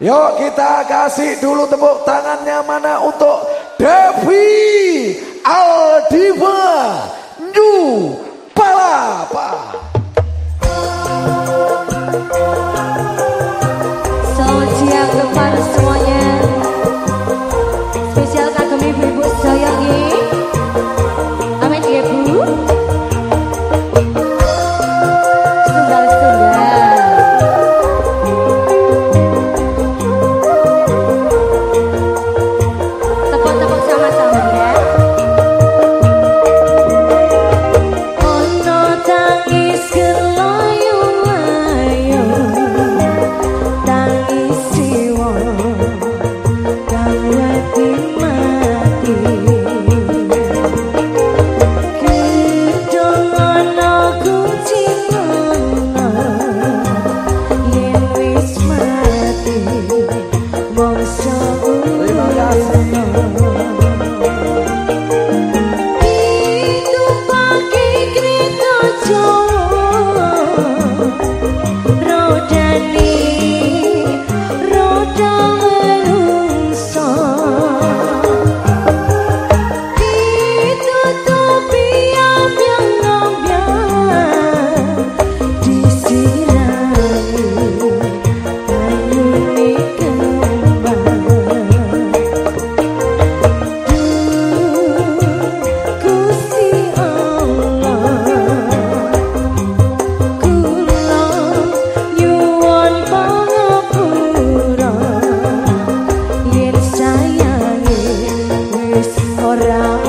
Yuk kita kasih dulu tepuk tangannya mana untuk Devi Aldiva New Palapa.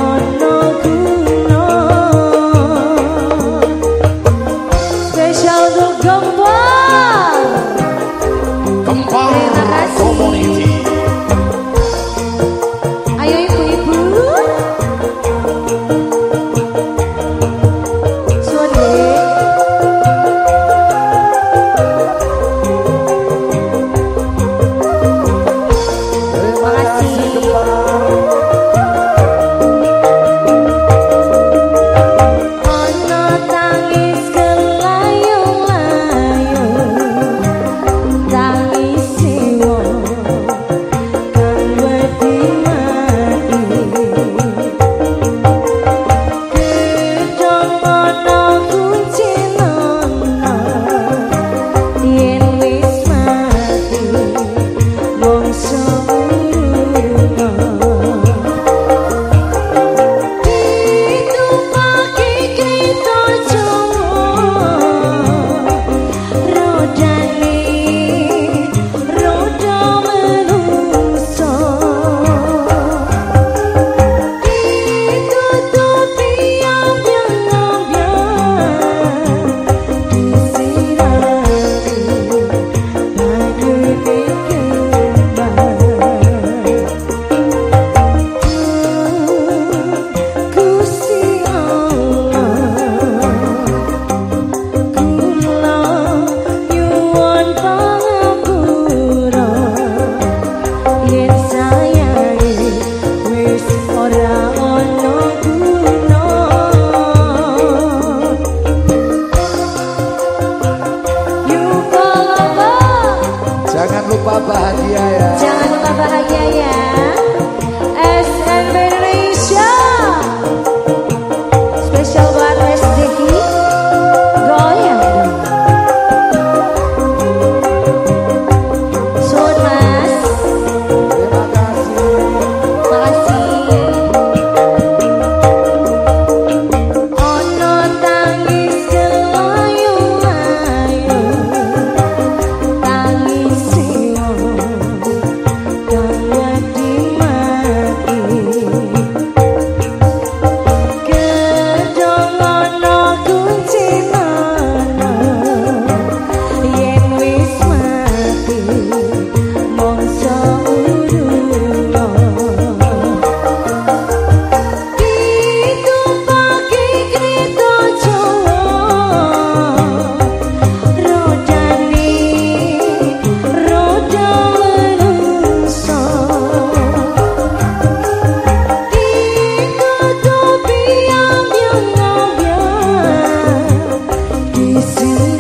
অন্য lupa bahagia ya. Jangan lupa bahagia ya. It's